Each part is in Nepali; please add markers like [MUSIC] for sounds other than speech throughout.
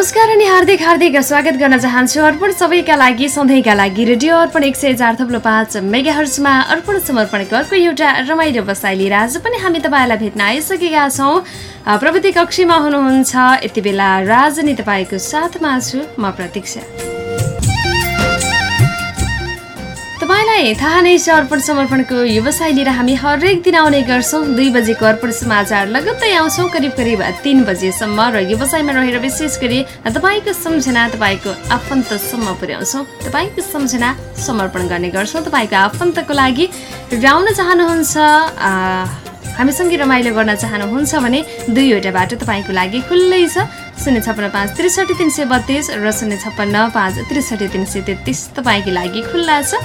नमस्कार अनि हार्दिक हार्दिक स्वागत गर्न चाहन्छु अर्पण सबैका लागि सधैँका लागि रेडियो अर्पण एक सय चार थप्लो पाँच मेगा हर्समा अर्पण समर्पणको अर्को एउटा रमाइलो बसाइ लिएर आज पनि हामी तपाईँलाई भेट्न आइसकेका छौँ। प्रविधि कक्षीमा हुनुहुन्छ यति बेला राजनी तपाईँको साथमा छु म प्रतीक्षा। तपाईँलाई थाहा नै छ अर्पण समर्पणको व्यवसाय लिएर हामी हरेक दिन आउने गर्छौँ। दुई बजेको अर्पण समाचार लगत्तै आउँछौँ। करिब करिब तिन बजेसम्म र व्यवसायमा रहेर विशेष गरी तपाईँको सम्झना तपाईँको आफन्तसम्म पुर्याउँछौँ। तपाईँको सम्झना समर्पण गर्ने गर्छौँ। तपाईँको आफन्तको लागि राउन चाहनुहुन्छ हामीसँगै रमाइलो गर्न चाहनुहुन्छ भने दुईवटा बाटो तपाईँको लागि खुल्लै छ। शून्य छप्पन्न पाँच त्रिसठी तिन सय बत्तिस र शून्य छप्पन्न पाँच त्रिसठी तिन सय तेत्तिस तपाईँको लागि खुल्ला छ।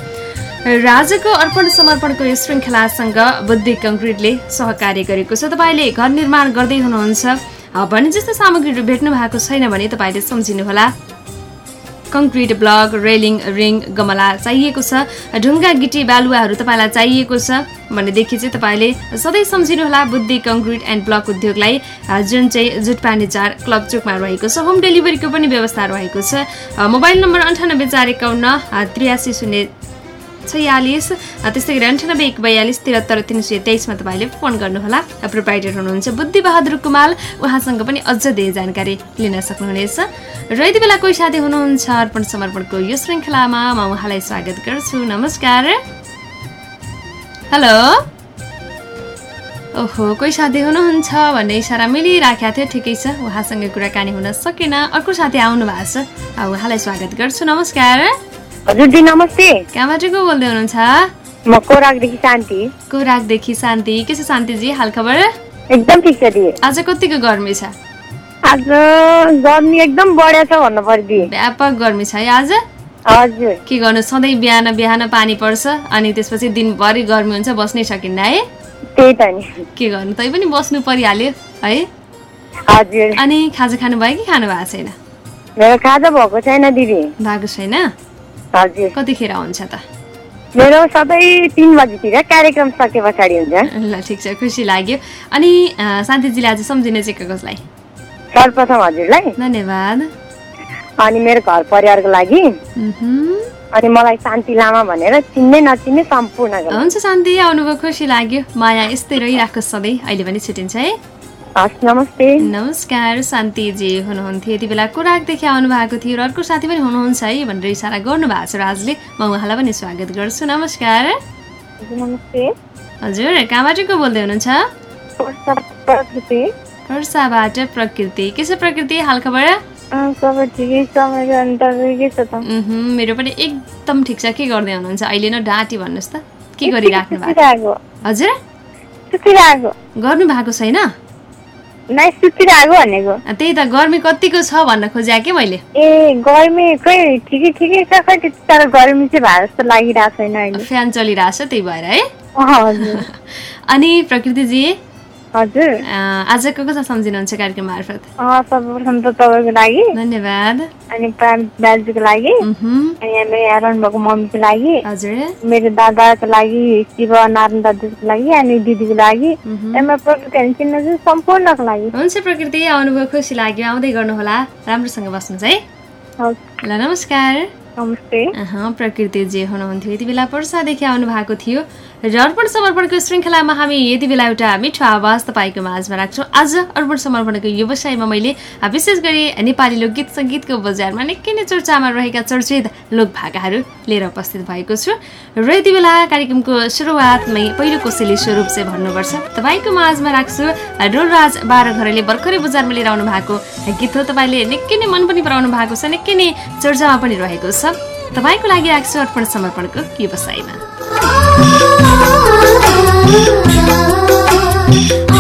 राजको अर्पण समर्पणको यो श्रृङ्खलासँग बुद्धि कङ्क्रिटले सहकार्य गरेको छ। तपाईँले घर निर्माण गर्दै हुनुहुन्छ। भने जस्तो सामग्रीहरू भेट्नु भएको छैन भने तपाईँले सम्झिनुहोला। कङ्क्रिट ब्लक रेलिङ रिङ गमला चाहिएको छ। ढुङ्गा गिटी बालुवाहरू तपाईँलाई चाहिएको छ। भनेदेखि चाहिँ तपाईँले सधैँ सम्झिनुहोला बुद्धि कङ्क्रिट एन्ड ब्लक उद्योगलाई। जुन चाहिँ जुटपानी चार क्लब चोकमा रहेको छ होम डेलिभरीको पनि व्यवस्था रहेको छ। मोबाइल नम्बर अन्ठानब्बे चार एकाउन्न त्रियासी शून्य छयालिस त्यस्तै गरी अन्ठानब्बे एक बयालिस त्रिहत्तर तिन सय तेइसमा तपाईँले फोन गर्नुहोला। प्रोभाइडर हुनुहुन्छ बुद्धिबहादुर कुमाल उहाँसँग पनि अझ धेरै जानकारी लिन सक्नुहुनेछ। र यति बेला कोही साथी हुनुहुन्छ अर्पण समर्पणको यो श्रृङ्खलामा म उहाँलाई स्वागत गर्छु। नमस्कार। हेलो। ओहो कोही साथी हुनुहुन्छ भन्ने इसारा मिलिराखेको थियो। ठिकै छ उहाँसँग कुराकानी हुन सकेन। अर्को साथी आउनु भएको छ उहाँलाई स्वागत गर्छु। नमस्कार। हजुर नमस्ते। कहाँबाट को बोल्दै हुनुहुन्छ? म कोराकदेखि शान्ति। कोराकदेखि शान्ति। के छ शान्तिजी हालखबर एकदम ठिक छ दी। आज कतिको गर्मी छ? आज गर्मी एकदम बढ्या छ भन्नु पर्यो व्यापक गर्मी छ है आज? हजुर। के गर्नु सधैँ बिहान बिहान पानी पर्छ अनि त्यसपछि दिनभरि गर्मी हुन्छ बस्नै सकिन्न है? त्यही त नि। के गर्नु तै पनि बस्नु परिहाल्यो है? हजुर। अनि खाजा खानु भयो कि खानु भएको छैन? मेरो खाजा भएको छैन दिदी। भएको छैन? हजुर। कतिखेर हुन्छ त? मेरो सधैँ तिन बजीतिर कार्यक्रम सके पछाडि हुन्छ। ल ठिक छ खुसी लाग्यो। अनि शान्तिजीले आज सम्झिने चाहिँ कसलाई? सर्वप्रथम हजुरलाई। धन्यवाद। अनि मेरो घर परिवारको लागि। अनि मलाई शान्ति लामा भनेर चिन्ने नचिन्ने सम्पूर्ण हुन्छ शान्ति। आउनुभयो खुसी लाग्यो। माया यस्तै रहिरहेको सधैँ अहिले पनि छुट्टिन्छ है। हस् नमस्ते। नमस्कार शान्तिजी हुनुहुन्थ्यो। यति बेला कोराकदेखि आउनु भएको थियो र अर्को साथी पनि हुनुहुन्छ है भनेर इसारा गर्नु भएको छ राजले म उहाँलाई पनि स्वागत गर्छु। नमस्कार। नमस्ते। हजुर कहाँबाट को बोल्दै हुनुहुन्छ? प्रकृति। के छ प्रकृति? हालखबर? मेरो पनि एकदम ठिक छ। के गर्दै हुनुहुन्छ? अहिले न डाँटी भन्नुहोस् त। के गरिराख्नु भएको? हजुर? गर्नु भएको छैन? त्यही त गर्मी कतिको छ भन्न खोजेँ कि मैले? ए गर्मी खै ठिकै ठिकै छ खै तर गर्मी चाहिँ भए जस्तो लागिरहेको छैन फ्यान चलिरहेछ त्यही भएर है। [LAUGHS] अनि प्रकृतिजी हजुर। आजको कसो सम्झिनुहुन्छ कार्यक्रम मार्फत? सर्वप्रथम त तपाईँको लागि। धन्यवाद। अनि दाजुको लागि। अनि मेरो हेराउनु भएको मम्मीको लागि। हजुर। मेरो दादाको लागि शिव नारायण दाजुको लागि अनि दिदीको लागि। प्रकृति अनि चिन्नु सम्पूर्णको लागि। हुन्छ प्रकृति आउनुभयो खुसी लाग्यो। आउँदै गर्नुहोला। राम्रोसँग बस्नुहोस् है। ल नमस्कार। नमस्ते। प्रकृति जे हुनुहुन्थ्यो। यति बेला पर्सादेखि आउनु भएको थियो। र अर्पण समर्पणको श्रृङ्खलामा हामी यति बेला एउटा मिठो आवाज तपाईँको माझमा राख्छौँ। आज अर्पण समर्पणको व्यवसायमा मैले विशेष गरी नेपाली लोकगीत सङ्गीतको बजारमा निकै नै चर्चामा रहेका चर्चित लोक भाकाहरू लिएर उपस्थित भएको छु। र यति बेला कार्यक्रमको सुरुवातमै पहिलो कोसेली स्वरूप चाहिँ भन्नुपर्छ। तपाईँको माझमा राख्छु डोलराज बाह्र घरले भर्खरै बजारमा लिएर आउनु भएको गीत हो। तपाईँले निकै नै मन पनि पराउनु भएको छ निकै नै चर्चामा पनि रहेको छ। तपाईँको लागि राख्छु अर्पण समर्पणको व्यवसायमा। Oh, oh, oh.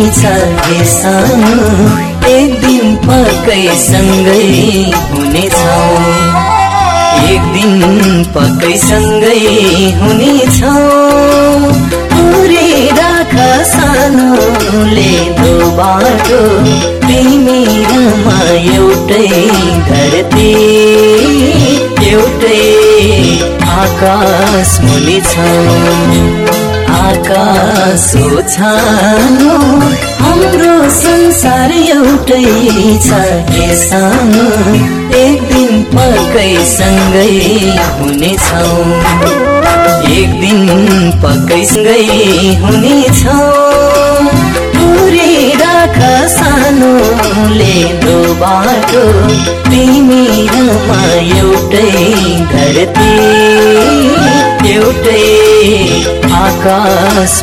एउटै छ हे सानो एक दिन पक्कै सँगै हुनेछौँ। एक दिन पक्कै सँगै हुनेछौँ। पुरै राख सानोले दो तिमी रमा एउटै धरती एउटै आकाश मुनि आकाश छानो हाम्रो संसार एउटै छ हे सानो एक दिन पक्कै सँगै हुनेछौँ। एक दिन पक्कै सँगै हुनेछौँ। पुरै राख सानोले बाटो तिमी रमा एउटै धरती एउटै आकाश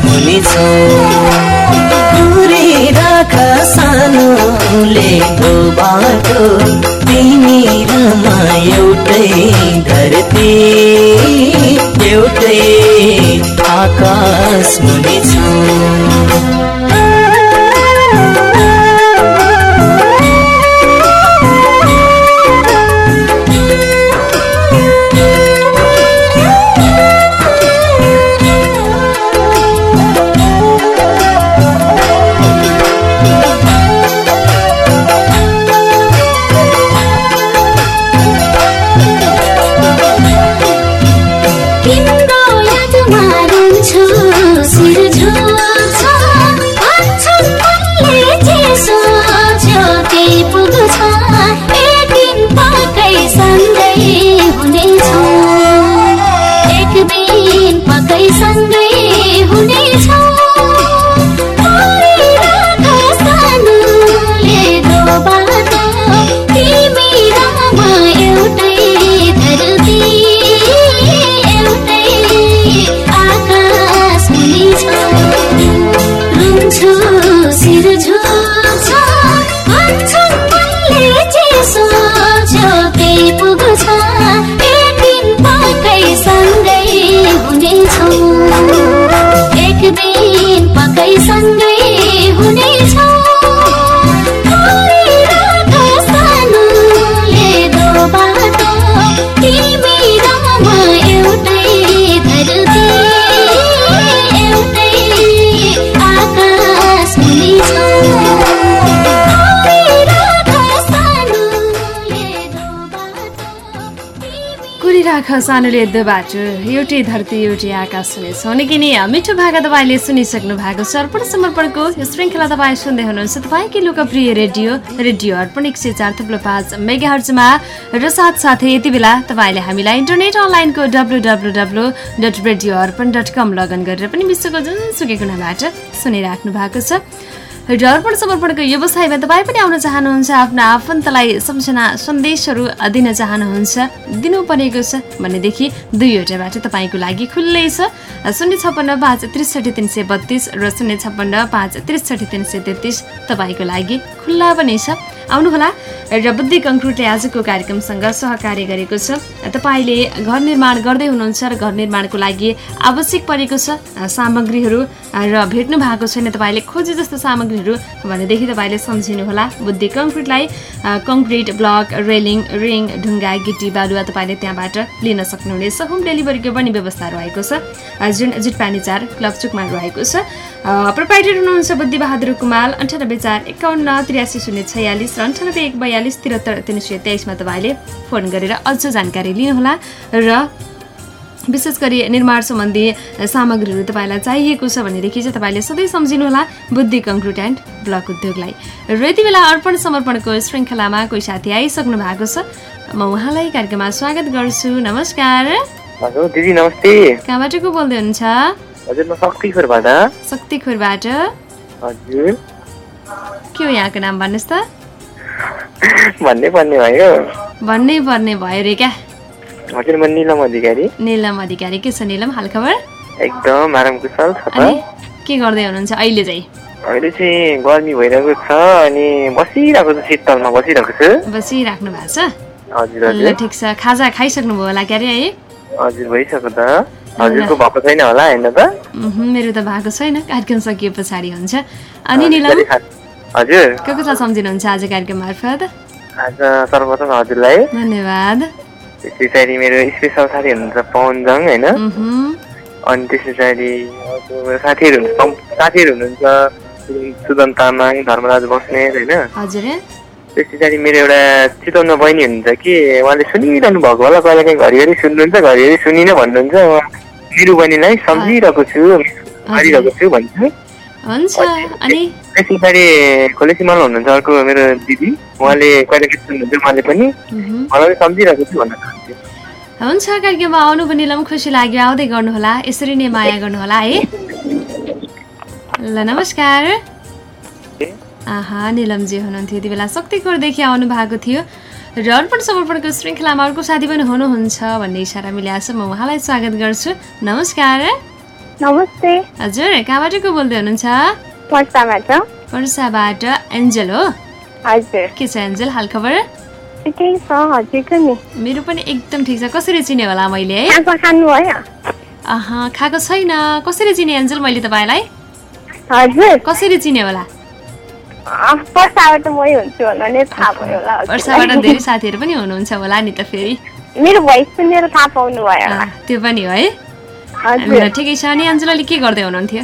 छौ पुरै राख सानोले बाटो तिमी रमा एउटै धरती एउटै आकाश मुनि कुरिराख सानोले यद्ध बाटो एउटै धरती एउटै आकाश सुनेछौँ निकै नै मिठो भाका तपाईँले सुनिसक्नु भएको छ। अर्पण समर्पणको श्रृङ्खला तपाईँ सुन्दै हुनुहुन्छ। तपाईँकै लोकप्रिय रेडियो रेडियो अर्पण एक सय चार थुप्रो पाँच मेगा हर्चमा र साथसाथै यति बेला तपाईँले हामीलाई इन्टरनेट अनलाइनको W W W dot radio Arpan dot com login गरेर पनि विश्वको जुनसुकै कुनाबाट सुनिराख्नु भएको छ। अर्पण समर्पणको व्यवसायमा तपाईँ पनि आउन चाहनुहुन्छ आफ्ना आफन्तलाई सम्झना सन्देशहरू दिन चाहनुहुन्छ दिनुपर्नेको छ भनेदेखि दुईवटा बाटो तपाईँको लागि खुल्लै छ। शून्य छप्पन्न पाँच त्रिसठी तिन सय बत्तिस र शून्य छप्पन्न पाँच त्रिसठी तिन सय तेत्तिस तपाईँको लागि खुल्ला पनि छ। आउनुहोला। र बुद्धि कङ्क्रुटले आजको कार्यक्रमसँग सहकार्य गरेको छ। तपाईँले घर निर्माण गर्दै हुनुहुन्छ र घर निर्माणको लागि आवश्यक परेको छ सामग्रीहरू र भेट्नु भएको छैन तपाईँले खोजे जस्तो सामग्रीहरू भनेदेखि तपाईँले सम्झिनुहोला। बुद्धि कङ्क्रिटलाई कङ्क्रिट ब्लक रेलिङ रिङ ढुङ्गा गिटी बालुवा तपाईँले त्यहाँबाट लिन सक्नुहुनेछ। होम डेलिभरीको पनि व्यवस्था रहेको छ। जुन जुटपानी चार क्लबचुकमा रहेको छ। प्रोपाइटर हुनुहुन्छ बुद्धि बहादुर कुमाल अन्ठानब्बे चार एकाउन्न त्रियासी शून्य छयालिस र अन्ठानब्बे एक बयालिस त्रिहत्तर तिन सय तेइसमा तपाईँले फोन गरेर अझ जानकारी लिनुहोला र विशेष गरी निर्माण सम्बन्धी सामग्रीहरू तपाईँलाई चाहिएको छ भनेदेखि चाहिँ तपाईँले सधैँ सम्झिनुहोला बुद्धि कङ्क्रिट एन्ड ब्लक उद्योगलाई। र यति बेला अर्पण समर्पणको श्रृङ्खलामा कोही साथी आइसक्नु भएको छ। म उहाँलाई कार्यक्रममा स्वागत गर्छु। नमस्कार। दिदी नमस्ते। कहाँबाट को बोल्दै हुनुहुन्छ? हजुर म शक्तिखोरबाट शक्तिखोरबाट हजुर। के हो यहाँको नाम भन्नुहोस् त? भन्नै पर्ने भयो। भन्नै पर्ने भयो रे क्या। हजुर म निलम अधिकारी। निलम अधिकारी। के छ निलम हालखबर एकदम आराम कुशल छ के गर्दै हुनुहुन्छ अहिले चाहिँ? अहिले चाहिँ गर्मी भइरहेको छ अनि बसिरहेको छु शीतलमा बसिरहेको छु। बसिराख्नु भएको छ? हजुर। ल ठिक छ। खाजा खाइसक्नुभयो होला क्यारे है? हजुर भइसक्यो त। मेरो त भएको छैन। कार्यक्रम सकिए पछाडि हुन्छ। अनि निलम? हजुर, को कसलाई सम्झिनुहुन्छ आज कार्यक्रम मार्फत? आज सर्वप्रथम हजुरलाई। धन्यवाद। त्यस पछाडि मेरो स्पेसल साथी हुनुहुन्छ पवनजङ होइन? अनि त्यस पछाडि मेरो साथीहरू हुनुहुन्छ साथीहरू हुनुहुन्छ सुदन तामाङ धर्मराज बस्नेत होइन? हजुर। त्यस पछाडि मेरो एउटा चितवनमा बहिनी हुनुहुन्छ कि? उहाँले सुनिरहनु भएको होला कहिले काहीँ घरिघरि सुन्नुहुन्छ घरिघरि सुनिनँ भन्नुहुन्छ मेरो बहिनीलाई सम्झिरहेको छु गरिरहेको छु भन्छु हुन्छ अनि त्यस पछाडि खोलेसीमाल हुनुहुन्छ अर्को मेरो दिदी उहाँले कहिले काहीँ सुन्नुहुन्छ उहाँले पनि मलाई सम्झिरहेको छु भन्न चाहन्छु हुन्छ कार्यक्रममा आउनु पनि खुसी लाग्यो आउँदै गर्नुहोला यसरी नै माया गर्नुहोला है ल नमस्कार आहा निलमजी हुनुहुन्थ्यो यति बेला शक्तिखोरदेखि आउनु भएको थियो र अर्पण समर्पणको श्रृङ्खलामा अर्को साथी पनि हुनुहुन्छ भन्ने इसारा मिलाएको छ म उहाँलाई स्वागत गर्छु। नमस्कार। नमस्ते। हजुर कहाँबाट को बोल्दै हुनुहुन्छ? पर्साबाट। पर्साबाट एन्जल हो। हजुर। के छ एन्जल हजुरको नि। मेरो पनि एकदम ठिक छ। कसरी चिने होला मैले? है खाएको छैन। कसरी चिने एन्जल मैले तपाईँलाई? कसरी चिने होला? पर्साबाट मै हुन्छु भन्नाले थाहा भयो होला वर्षाबाट हजुरलाई। [LAUGHS] धेरै साथीहरू पनि हुनुहुन्छ होला नि त फेरि। मेरो भोइस सुनेर थाहा पाउनु भयो अँ, होला त्यो पनि हो ठिकै छ अनि के गर्दै हुनुहुन्थ्यो?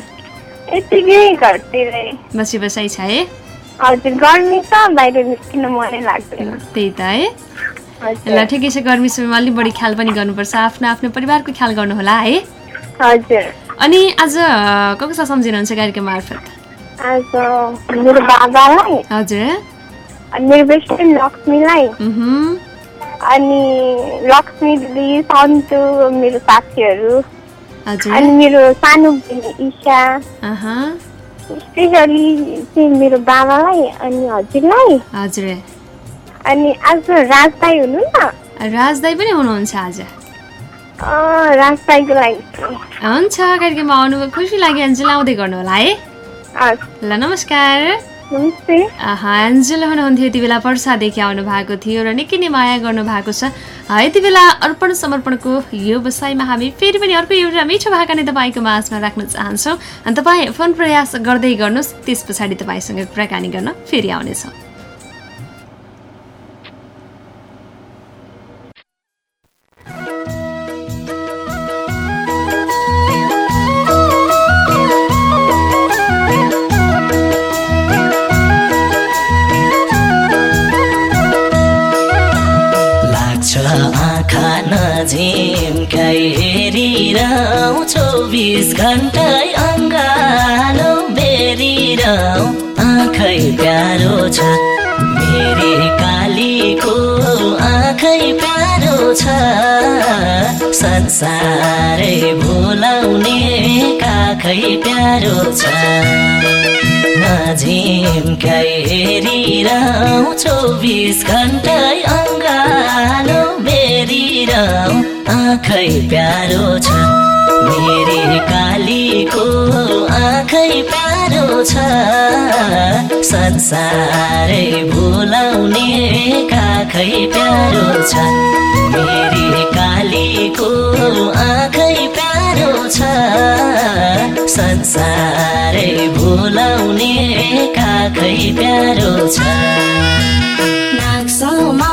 यतिकै घरतिरै बसी बसाइ छ है। हजुर गर्मी छ बाहिर निस्किन मनै लाग्दैन। त्यही त है। ल ठिकै छ गर्मी समयमा अलिक बढी ख्याल पनि गर्नुपर्छ आफ्नो आफ्नो परिवारको ख्याल गर्नुहोला है। हजुर। अनि आज को कसलाई सम्झिनुहुन्छ कार्यक्रम मार्फत? आज मेरो बाबालाई हजुर। अनि मेरो बेस्ट फ्रेन्ड लक्ष्मीलाई। अनि लक्ष्मी दिदी सन्तु मेरो साथीहरू। अनि मेरो सानो अहँ, स्पेसली चाहिँ मेरो बाबालाई अनि हजुरलाई। हजुर। अनि आज राज दाई हुनुहुन्न राज दाई पनि हुनुहुन्छ आज। अँ, राज दाईको लागि। हुन्छ कार्यक्रममा आउनुभयो। खुसी लाग्यो एन्जेल आउँदै गर्नु होला है। ल नमस्कार। एन्जेल हुनुहुन्थ्यो यति बेला पर्सादेखि आउनु भएको थियो र निकै नै माया गर्नु भएको छ। यति बेला अर्पण समर्पणको यो व्यवसायमा हामी फेरि पनि अर्को एउटा मिठो भाका नै तपाईँको माझमा राख्न चाहन्छौँ। अनि तपाईँ फोन प्रयास गर्दै गर्नुहोस् त्यस पछाडि तपाईँसँग कुराकानी गर्न फेरि आउनेछौँ। छ चौबिस घन्टा अङ्गालो बेरिरहँ। आँखै प्यारो छ मेरी कालीको आँखै प्यारो छ। संसारै भुलाउने काखै प्यारो छ मेरी कालीको आँखै प्यारो छ। संसारै भुलाउने काखै प्यारो छ। नाक्समाउँदै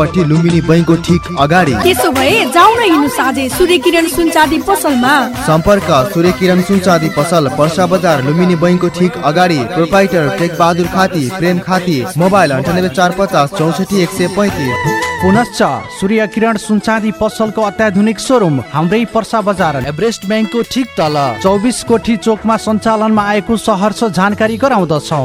पूर्वपट्टि लुम्बिनी बैङ्कको ठिक अगाडि। त्यसो भए हिँड्नु साझे। सूर्य किरण सुनचाँदी पसलमा। सम्पर्क सूर्य किरण सुनचाँदी पसल पर्सा बजार लुम्बिनी बैङ्कको ठिक अगाडि। प्रोपाइटर टेक बहादुर खाती प्रेम खाती मोबाइल अन्ठानब्बे चार पचास चौसठी एक सय पैँतिस। पुनश्च सूर्य किरण सुनचाँदी पसलको अत्याधुनिक सोरुम हाम्रै पर्सा बजार एभरेस्ट ब्याङ्कको ठिक तल। चौबिस कोठी चोकमा सञ्चालनमा आएको सहरर्ष जानकारी गराउँदछौ।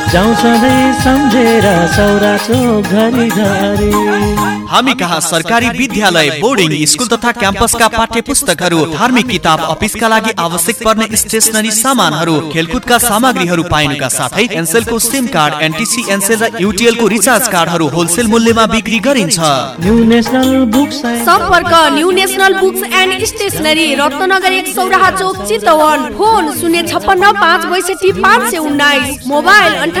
जाउँ सधैँ सम्झेर सौरा चोक घरि घरि हामी कहाँ सरकारी विद्यालय बोर्डिङ स्कुल तथा क्याम्पसका पाठ्य पुस्तकहरू धार्मिक किताब अफिसका लागि आवश्यक पर्ने स्टेसनरी सामानहरू खेलकुदका सामग्रीहरू पाइनुका साथै एनसेलको सिम कार्ड एनटिसी एनसेल र युटिएल को रिचार्ज कार्डहरू होलसेल मूल्यमा बिक्री गरिन्छ। न्यु नेसनल बुक्स सम्पर्क new national books and stationery Ratnanagar एक सौराहा चोक चितवन। फोन शून्य छप्पन्न पाँच बैसठी पाँच सय उन्नाइस। मोबाइल अन्ठानब्बे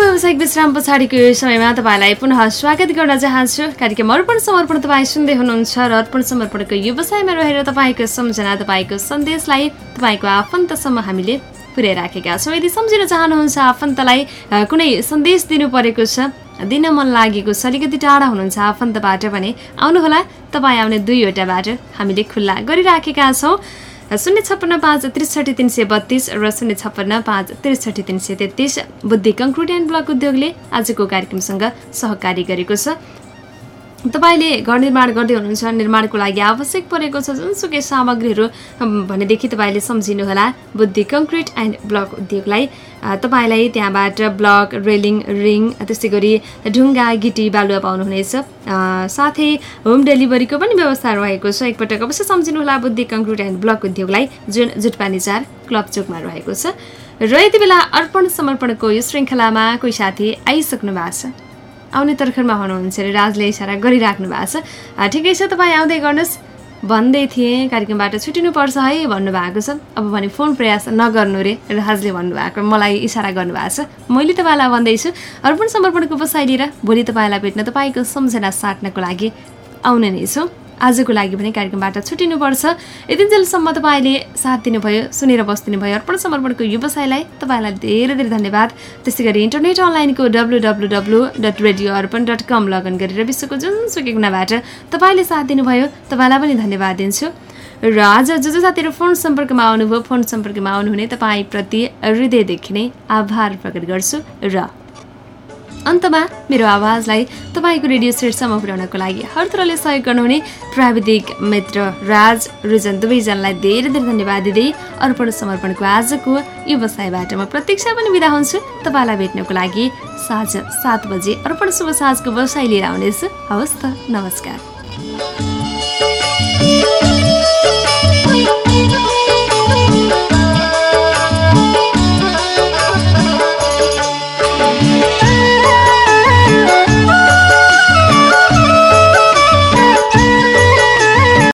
व्यावसायिक विश्राम पछाडिको यो समयमा तपाईँलाई पुनः स्वागत गर्न चाहन्छु। कार्यक्रम अर्पण समर्पण तपाईँ सुन्दै हुनुहुन्छ र अर्पण समर्पणको व्यवसायमा रहेर तपाईँको सम्झना तपाईँको सन्देशलाई तपाईँको आफन्तसम्म हामीले पुर्याइराखेका छौँ। यदि सम्झिन चाहनुहुन्छ आफन्तलाई कुनै सन्देश दिनु परेको छ दिन मन लागेको छ अलिकति टाढा हुनुहुन्छ आफन्तबाट भने आउनुहोला। तपाईँ आउने दुईवटा बाटो हामीले खुल्ला गरिराखेका छौँ। शून्य छप्पन्न पाँच त्रिसठी तिन सय बत्तिस र शून्य छप्पन्न पाँच त्रिसठी तिन सय तेत्तिस बुद्धि कङ्क्रिट एन्ड ब्लक उद्योगले आजको कार्यक्रमसँग सहकारी गरेको छ। तपाईँले घर निर्माण गर्दै हुनुहुन्छ निर्माणको लागि आवश्यक परेको छ जुनसुकै सामग्रीहरू भनेदेखि तपाईँले सम्झिनुहोला बुद्धि कङ्क्रिट एन्ड ब्लक उद्योगलाई। तपाईँलाई त्यहाँबाट ब्लक रेलिङ रिङ त्यस्तै गरी ढुङ्गा गिटी बालुवा पाउनुहुनेछ। साथै होम डेलिभरीको पनि व्यवस्था रहेको छ। एकपटक अवश्य सम्झिनुहोला बुद्धि कङ्क्रिट एन्ड ब्लक उद्योगलाई जुन जुटपानी चार क्लब चोकमा रहेको छ। र यति बेला अर्पण समर्पणको यो श्रृङ्खलामा कोही साथी आइसक्नु भएको छ। आउने तर्खरमा हुनुहुन्छ अरे राजले इसारा गरिराख्नु भएको छ। ठिकै छ तपाईँ आउँदै गर्नुहोस्। भन्दै थिएँ कार्यक्रमबाट छुटिनुपर्छ है भन्नुभएको छ। अब भने फोन प्रयास नगर्नु रे राजले भन्नुभएको मलाई इसारा गर्नुभएको छ। मैले तपाईँलाई भन्दैछु अर्पण समर्पणको बसाइ लिएर भोलि तपाईँलाई भेट्न तपाईँको सम्झना साट्नको लागि आउने नै छौँ। आजको लागि पनि कार्यक्रमबाट छुटिनुपर्छ। यति जेलसम्म तपाईँले साथ दिनुभयो सुनेर बसिदिनु भयो अर्पण समर्पणको व्यवसायलाई तपाईँलाई धेरै धेरै धन्यवाद। त्यसै गरी इन्टरनेट अनलाइनको W W W dot radio Arpan dot com login गरेर विश्वको जुनसुकै कुनाबाट तपाईँले साथ दिनुभयो तपाईँलाई पनि धन्यवाद दिन्छु। र आज जो जो साथीहरू फोन सम्पर्कमा आउनुभयो फोन सम्पर्कमा आउनुहुने तपाईँप्रति हृदयदेखि नै आभार प्रकट गर्छु। र अन्तमा मेरो आवाजलाई तपाईँको रेडियो शीर्षमा पुर्याउनको लागि हर तरले सहयोग गर्नुहुने प्राविधिक मित्र राज रुजन दुवैजनालाई धेरै धेरै धन्यवाद दिँदै अर्पण समर्पणको आजको व्यवसायबाट म प्रतीक्षा पनि बिदा हुन्छु। तपाईँलाई भेट्नको लागि साँझ सात बजे अर्पण शुभ साँझको व्यवसाय लिएर आउनेछु। हवस् त नमस्कार।